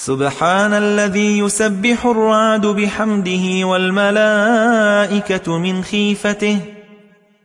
سبحان الذي يسبح الرعد بحمده والملائكة من خيفته